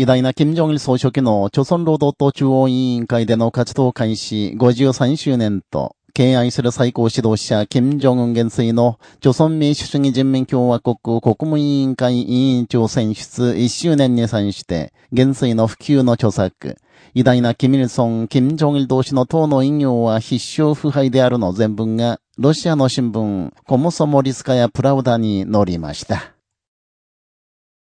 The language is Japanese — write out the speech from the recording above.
偉大な金正日総書記の朝鮮労働党中央委員会での活動開始53周年と、敬愛する最高指導者、金正恩元帥の、朝鮮民主主義人民共和国国務委員会委員長選出1周年に際して、元帥の普及の著作、偉大な金日成、金正日同士の党の引用は必勝腐敗であるの全文が、ロシアの新聞、コモソモリスカやプラウダに載りました。